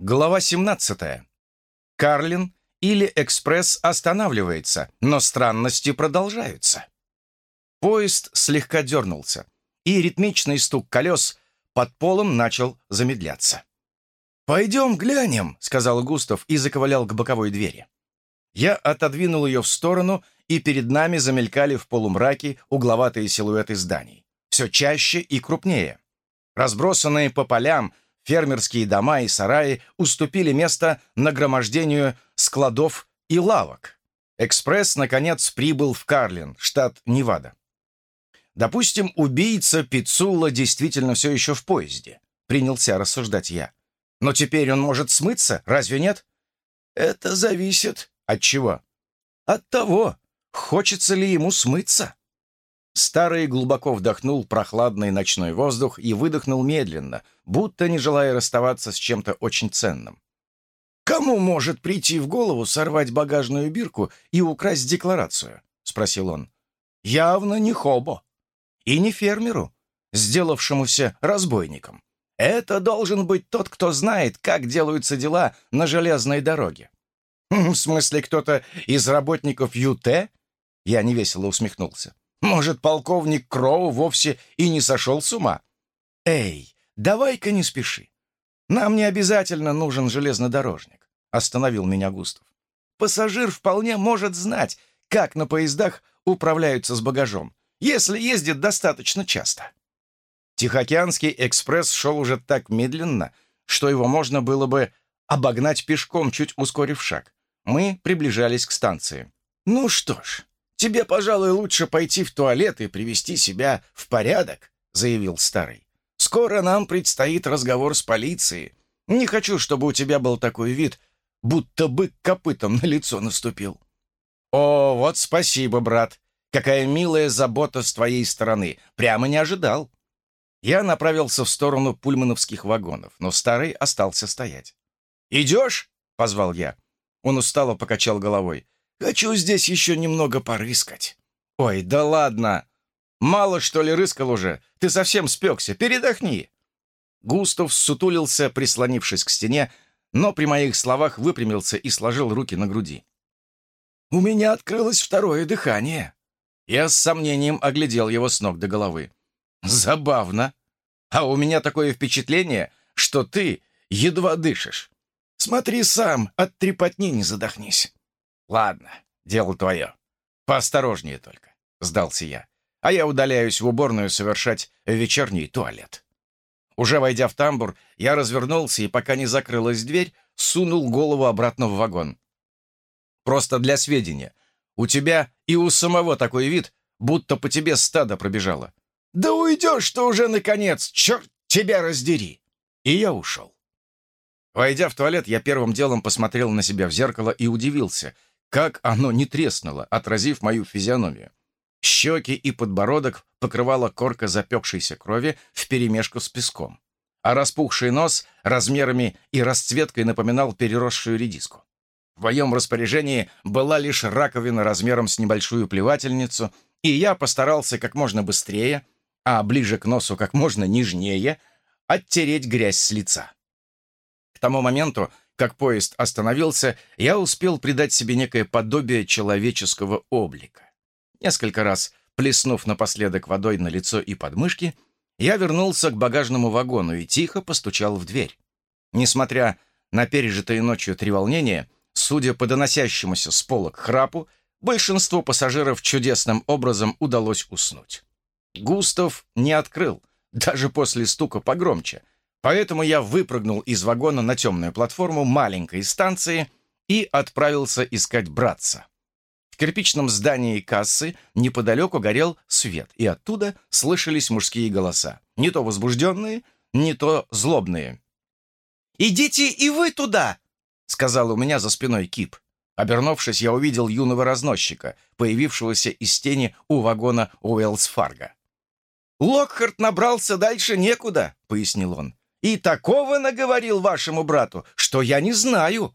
Глава 17. Карлин или экспресс останавливается, но странности продолжаются. Поезд слегка дернулся, и ритмичный стук колес под полом начал замедляться. «Пойдем глянем», — сказал Густав и заковылял к боковой двери. Я отодвинул ее в сторону, и перед нами замелькали в полумраке угловатые силуэты зданий. Все чаще и крупнее. Разбросанные по полям, фермерские дома и сараи уступили место нагромождению складов и лавок. Экспресс, наконец, прибыл в Карлин, штат Невада. Допустим, убийца Пиццула действительно все еще в поезде. Принялся рассуждать я. Но теперь он может смыться, разве нет? Это зависит от чего? От того, хочется ли ему смыться. Старый глубоко вдохнул прохладный ночной воздух и выдохнул медленно, будто не желая расставаться с чем-то очень ценным. «Кому может прийти в голову сорвать багажную бирку и украсть декларацию?» — спросил он. «Явно не Хобо. И не фермеру, сделавшемуся разбойником. Это должен быть тот, кто знает, как делаются дела на железной дороге. «В смысле, кто-то из работников ЮТ?» Я невесело усмехнулся. «Может, полковник Кроу вовсе и не сошел с ума?» «Эй, давай-ка не спеши. Нам не обязательно нужен железнодорожник», — остановил меня Густав. «Пассажир вполне может знать, как на поездах управляются с багажом, если ездит достаточно часто». Тихоокеанский экспресс шел уже так медленно, что его можно было бы обогнать пешком, чуть ускорив шаг. Мы приближались к станции. «Ну что ж, тебе, пожалуй, лучше пойти в туалет и привести себя в порядок», — заявил старый. «Скоро нам предстоит разговор с полицией. Не хочу, чтобы у тебя был такой вид, будто бык копытом на лицо наступил». «О, вот спасибо, брат. Какая милая забота с твоей стороны. Прямо не ожидал». Я направился в сторону пульмановских вагонов, но старый остался стоять. «Идешь?» — позвал я. Он устало покачал головой. «Хочу здесь еще немного порыскать». «Ой, да ладно! Мало, что ли, рыскал уже? Ты совсем спекся. Передохни!» Густав сутулился, прислонившись к стене, но при моих словах выпрямился и сложил руки на груди. «У меня открылось второе дыхание». Я с сомнением оглядел его с ног до головы. «Забавно. А у меня такое впечатление, что ты едва дышишь. Смотри сам, от трепотни не задохнись. Ладно, дело твое. Поосторожнее только, сдался я. А я удаляюсь в уборную совершать вечерний туалет. Уже войдя в тамбур, я развернулся и, пока не закрылась дверь, сунул голову обратно в вагон. Просто для сведения. У тебя и у самого такой вид, будто по тебе стадо пробежало. Да уйдешь ты уже, наконец, черт тебя раздери! И я ушел. Войдя в туалет, я первым делом посмотрел на себя в зеркало и удивился, как оно не треснуло, отразив мою физиономию. Щеки и подбородок покрывала корка запекшейся крови вперемешку с песком, а распухший нос размерами и расцветкой напоминал переросшую редиску. В моем распоряжении была лишь раковина размером с небольшую плевательницу, и я постарался как можно быстрее, а ближе к носу как можно нежнее, оттереть грязь с лица. К тому моменту, как поезд остановился, я успел придать себе некое подобие человеческого облика. Несколько раз, плеснув напоследок водой на лицо и подмышки, я вернулся к багажному вагону и тихо постучал в дверь. Несмотря на пережитые ночью треволнения, судя по доносящемуся с полок храпу, большинству пассажиров чудесным образом удалось уснуть. Густав не открыл, даже после стука погромче — Поэтому я выпрыгнул из вагона на темную платформу маленькой станции и отправился искать братца. В кирпичном здании кассы неподалеку горел свет, и оттуда слышались мужские голоса. Не то возбужденные, не то злобные. «Идите и вы туда!» — сказал у меня за спиной Кип. Обернувшись, я увидел юного разносчика, появившегося из тени у вагона Уэллс Фарго. «Локхарт набрался дальше некуда», — пояснил он. И такого наговорил вашему брату, что я не знаю».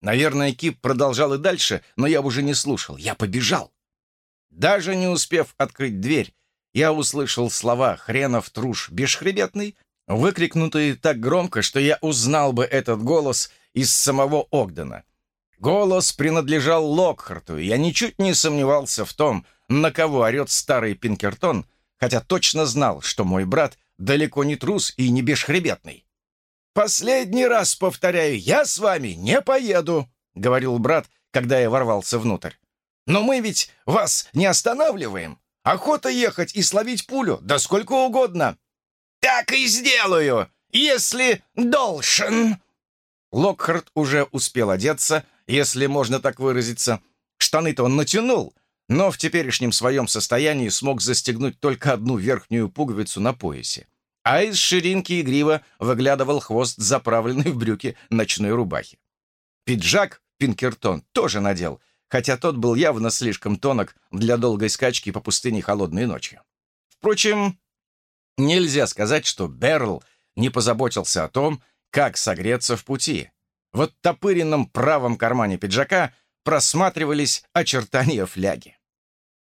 Наверное, Кип продолжал и дальше, но я уже не слушал. Я побежал. Даже не успев открыть дверь, я услышал слова «хренов труш бесхребетный», выкрикнутые так громко, что я узнал бы этот голос из самого Огдена. Голос принадлежал Локхарту, и я ничуть не сомневался в том, на кого орет старый Пинкертон, хотя точно знал, что мой брат далеко не трус и не бесхребетный. «Последний раз повторяю, я с вами не поеду», — говорил брат, когда я ворвался внутрь. «Но мы ведь вас не останавливаем. Охота ехать и словить пулю, да сколько угодно». «Так и сделаю, если должен». Локхарт уже успел одеться, если можно так выразиться. Штаны-то он натянул, но в теперешнем своем состоянии смог застегнуть только одну верхнюю пуговицу на поясе. А из ширинки и грива выглядывал хвост, заправленный в брюки ночной рубахи. Пиджак Пинкертон тоже надел, хотя тот был явно слишком тонок для долгой скачки по пустыне холодной ночью. Впрочем, нельзя сказать, что Берл не позаботился о том, как согреться в пути. В оттопыренном правом кармане пиджака просматривались очертания фляги.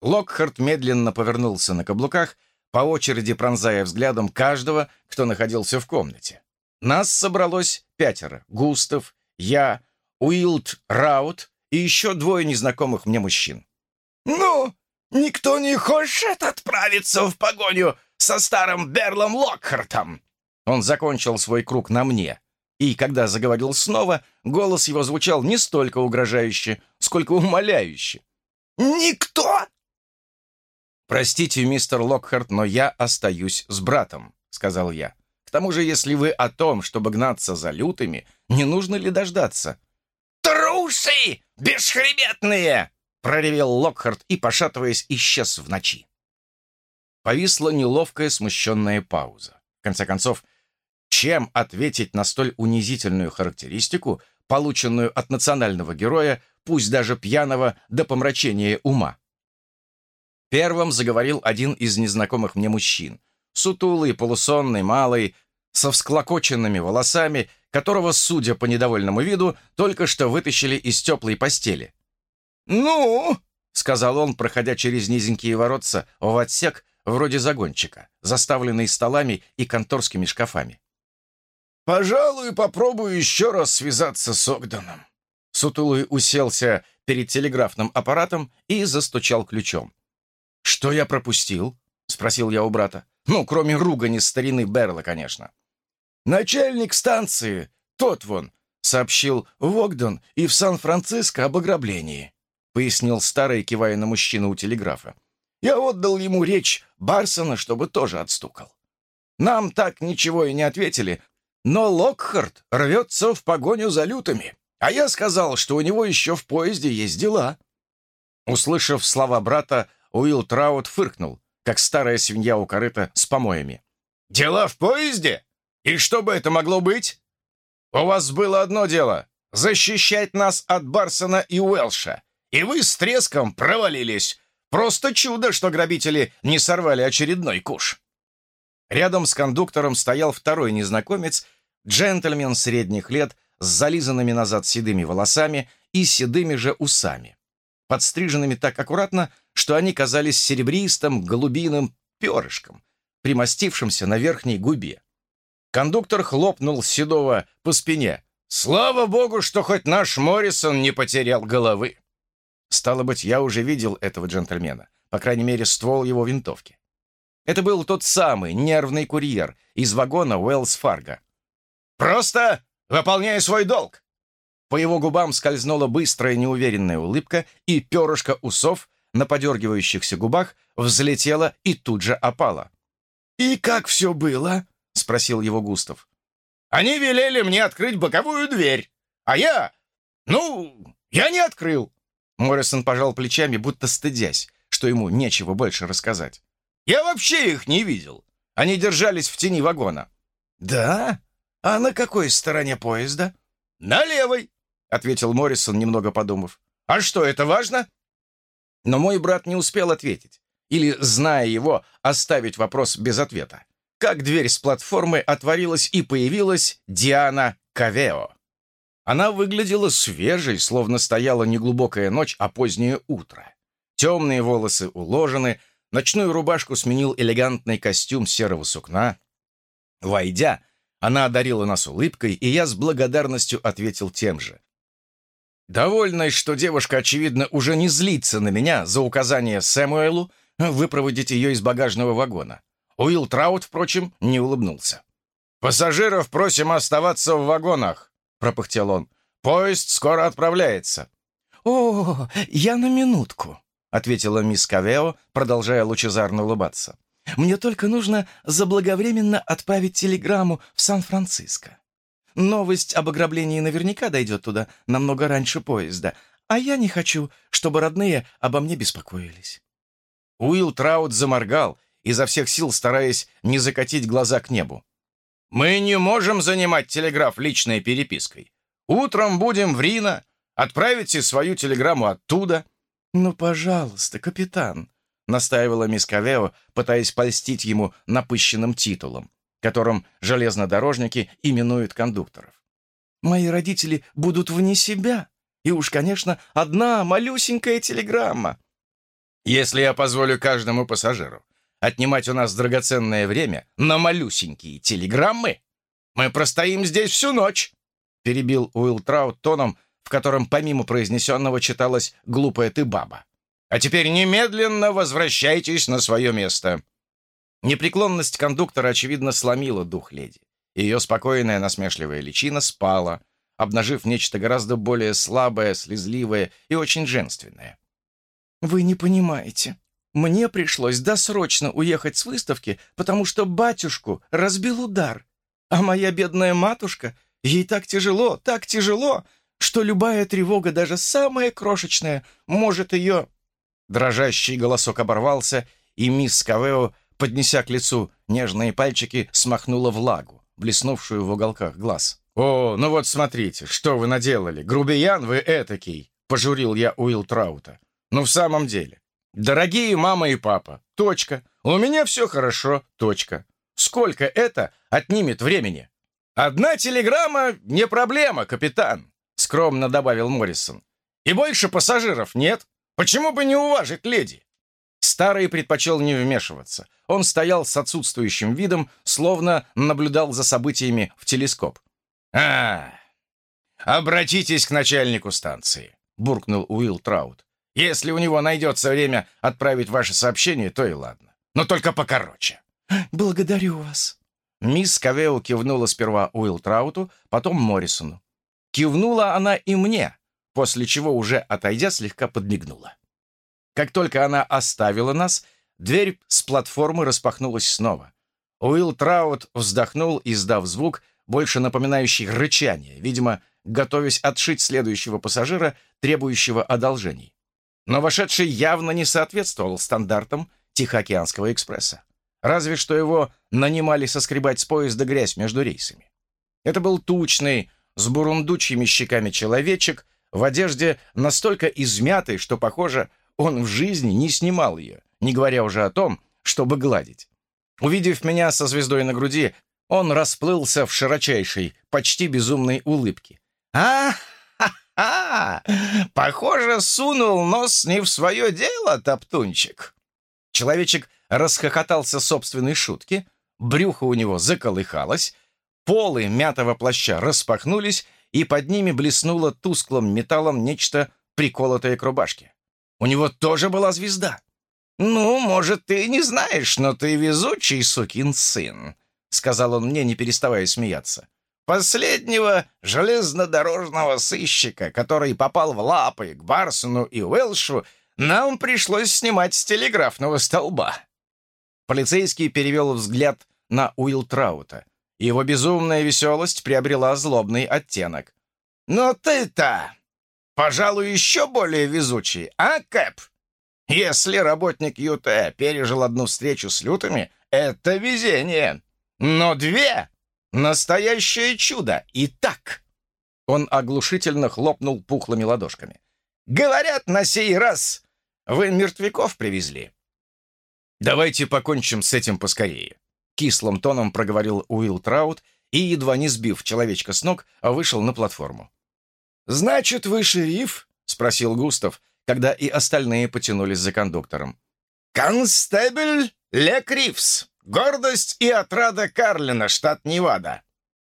Локхарт медленно повернулся на каблуках, по очереди пронзая взглядом каждого, кто находился в комнате. Нас собралось пятеро — Густав, я, Уилд Раут и еще двое незнакомых мне мужчин. «Ну, никто не хочет отправиться в погоню со старым Берлом Локхартом!» Он закончил свой круг на мне, и когда заговорил снова, голос его звучал не столько угрожающе, сколько умоляюще. «Никто!» «Простите, мистер Локхарт, но я остаюсь с братом», — сказал я. «К тому же, если вы о том, чтобы гнаться за лютыми, не нужно ли дождаться?» «Трусы! Бесхребетные!» — проревел Локхарт и, пошатываясь, исчез в ночи. Повисла неловкая, смущенная пауза. В конце концов, чем ответить на столь унизительную характеристику, полученную от национального героя, пусть даже пьяного до помрачения ума? Первым заговорил один из незнакомых мне мужчин. Сутулый, полусонный, малый, со всклокоченными волосами, которого, судя по недовольному виду, только что вытащили из теплой постели. «Ну!» — сказал он, проходя через низенькие воротца в отсек, вроде загончика, заставленный столами и конторскими шкафами. «Пожалуй, попробую еще раз связаться с Огденом». Сутулый уселся перед телеграфным аппаратом и застучал ключом. «Что я пропустил?» — спросил я у брата. «Ну, кроме ругани старины Берла, конечно». «Начальник станции, тот вон, сообщил в Огден и в Сан-Франциско об ограблении», — пояснил старый, кивая на мужчину у телеграфа. «Я отдал ему речь Барсона, чтобы тоже отстукал. Нам так ничего и не ответили, но Локхард рвется в погоню за лютыми, а я сказал, что у него еще в поезде есть дела». Услышав слова брата, Уилл Траут фыркнул, как старая свинья у корыта с помоями. «Дела в поезде? И что бы это могло быть? У вас было одно дело — защищать нас от Барсона и Уэлша, и вы с треском провалились. Просто чудо, что грабители не сорвали очередной куш». Рядом с кондуктором стоял второй незнакомец, джентльмен средних лет с зализанными назад седыми волосами и седыми же усами, подстриженными так аккуратно, что они казались серебристым голубиным перышком, примостившимся на верхней губе. Кондуктор хлопнул Седова по спине. «Слава богу, что хоть наш Моррисон не потерял головы!» Стало быть, я уже видел этого джентльмена, по крайней мере, ствол его винтовки. Это был тот самый нервный курьер из вагона Уэллс Фарго. «Просто выполняй свой долг!» По его губам скользнула быстрая неуверенная улыбка, и перышко усов на подергивающихся губах взлетело и тут же опало. «И как все было?» — спросил его Густав. «Они велели мне открыть боковую дверь, а я... Ну, я не открыл!» Моррисон пожал плечами, будто стыдясь, что ему нечего больше рассказать. Я вообще их не видел. Они держались в тени вагона». «Да? А на какой стороне поезда?» «На левой», — ответил Моррисон, немного подумав. «А что, это важно?» Но мой брат не успел ответить. Или, зная его, оставить вопрос без ответа. Как дверь с платформы отворилась и появилась Диана Кавео. Она выглядела свежей, словно стояла не глубокая ночь, а позднее утро. Темные волосы уложены, Ночную рубашку сменил элегантный костюм серого сукна. Войдя, она одарила нас улыбкой, и я с благодарностью ответил тем же. Довольный, что девушка, очевидно, уже не злится на меня за указание Сэмуэлу выпроводить ее из багажного вагона. Уилл Траут, впрочем, не улыбнулся. «Пассажиров просим оставаться в вагонах», — пропыхтел он. «Поезд скоро отправляется». «О, я на минутку», — ответила мисс Кавео, продолжая лучезарно улыбаться. «Мне только нужно заблаговременно отправить телеграмму в Сан-Франциско. Новость об ограблении наверняка дойдет туда намного раньше поезда, а я не хочу, чтобы родные обо мне беспокоились». Уилл Траут заморгал, изо всех сил стараясь не закатить глаза к небу. «Мы не можем занимать телеграф личной перепиской. Утром будем в Рино, отправите свою телеграмму оттуда». «Ну, пожалуйста, капитан», — настаивала мисс Кавео, пытаясь польстить ему напыщенным титулом, которым железнодорожники именуют кондукторов. «Мои родители будут вне себя, и уж, конечно, одна малюсенькая телеграмма». «Если я позволю каждому пассажиру отнимать у нас драгоценное время на малюсенькие телеграммы, мы простоим здесь всю ночь!» перебил Уилл Траут тоном, в котором помимо произнесенного читалось «глупая ты баба». «А теперь немедленно возвращайтесь на свое место». Непреклонность кондуктора, очевидно, сломила дух леди. Ее спокойная насмешливая личина спала, обнажив нечто гораздо более слабое, слезливое и очень женственное. «Вы не понимаете», мне пришлось досрочно уехать с выставки, потому что батюшку разбил удар. А моя бедная матушка, ей так тяжело, так тяжело, что любая тревога, даже самая крошечная, может ее...» Дрожащий голосок оборвался, и мисс Кавео, поднеся к лицу нежные пальчики, смахнула влагу, блеснувшую в уголках глаз. «О, ну вот смотрите, что вы наделали! Грубиян вы этакий!» — пожурил я Уилл Траута. «Ну в самом деле, Дорогие мама и папа, точка. У меня все хорошо, точка. Сколько это отнимет времени? Одна телеграмма — не проблема, капитан, скромно добавил Моррисон. И больше пассажиров нет. Почему бы не уважить леди? Старый предпочел не вмешиваться. Он стоял с отсутствующим видом, словно наблюдал за событиями в телескоп. «А, обратитесь к начальнику станции», — буркнул Уилл Траут. Если у него найдется время отправить ваше сообщение, то и ладно. Но только покороче». «Благодарю вас». Мисс Кавео кивнула сперва Уилл Трауту, потом Моррисону. Кивнула она и мне, после чего, уже отойдя, слегка подмигнула. Как только она оставила нас, дверь с платформы распахнулась снова. Уилл Траут вздохнул, издав звук, больше напоминающий рычание, видимо, готовясь отшить следующего пассажира, требующего одолжений. Но вошедший явно не соответствовал стандартам Тихоокеанского экспресса. Разве что его нанимали соскребать с поезда грязь между рейсами. Это был тучный, с бурундучьими щеками человечек, в одежде настолько измятой, что, похоже, он в жизни не снимал ее, не говоря уже о том, чтобы гладить. Увидев меня со звездой на груди, он расплылся в широчайшей, почти безумной улыбке. «А, «А, похоже, сунул нос не в свое дело, топтунчик!» Человечек расхохотался собственной шутки, брюхо у него заколыхалось, полы мятого плаща распахнулись, и под ними блеснуло тусклым металлом нечто приколотое к рубашке. У него тоже была звезда. «Ну, может, ты не знаешь, но ты везучий сукин сын», — сказал он мне, не переставая смеяться. Последнего железнодорожного сыщика, который попал в лапы к Барсону и Уэлшу, нам пришлось снимать с телеграфного столба. Полицейский перевел взгляд на Уилл Траута. Его безумная веселость приобрела злобный оттенок. «Но ты-то, пожалуй, еще более везучий, а, Кэп? Если работник ЮТ пережил одну встречу с лютыми, это везение. Но две Настоящее чудо! И так!» Он оглушительно хлопнул пухлыми ладошками. «Говорят, на сей раз вы мертвяков привезли». «Давайте покончим с этим поскорее», — кислым тоном проговорил Уилл Траут и, едва не сбив человечка с ног, вышел на платформу. «Значит, вы шериф?» — спросил Густав, когда и остальные потянулись за кондуктором. «Констебль Лекривс», Гордость и отрада Карлина, штат Невада».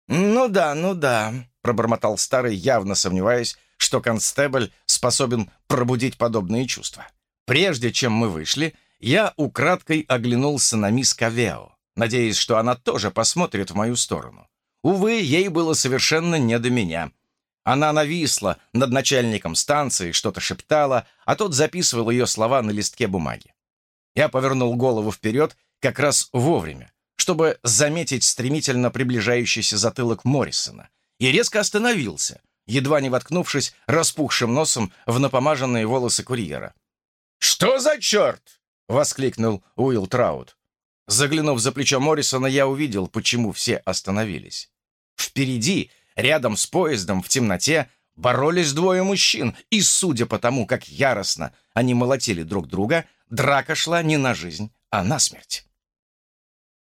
«Ну да, ну да», — пробормотал старый, явно сомневаясь, что констебль способен пробудить подобные чувства. Прежде чем мы вышли, я украдкой оглянулся на мисс Кавео, надеясь, что она тоже посмотрит в мою сторону. Увы, ей было совершенно не до меня. Она нависла над начальником станции, что-то шептала, а тот записывал ее слова на листке бумаги. Я повернул голову вперед как раз вовремя, чтобы заметить стремительно приближающийся затылок Моррисона, и резко остановился, едва не воткнувшись распухшим носом в напомаженные волосы курьера. «Что за черт?» — воскликнул Уилл Траут. Заглянув за плечо Моррисона, я увидел, почему все остановились. Впереди, рядом с поездом, в темноте, боролись двое мужчин, и, судя по тому, как яростно они молотили друг друга, драка шла не на жизнь, а на смерть.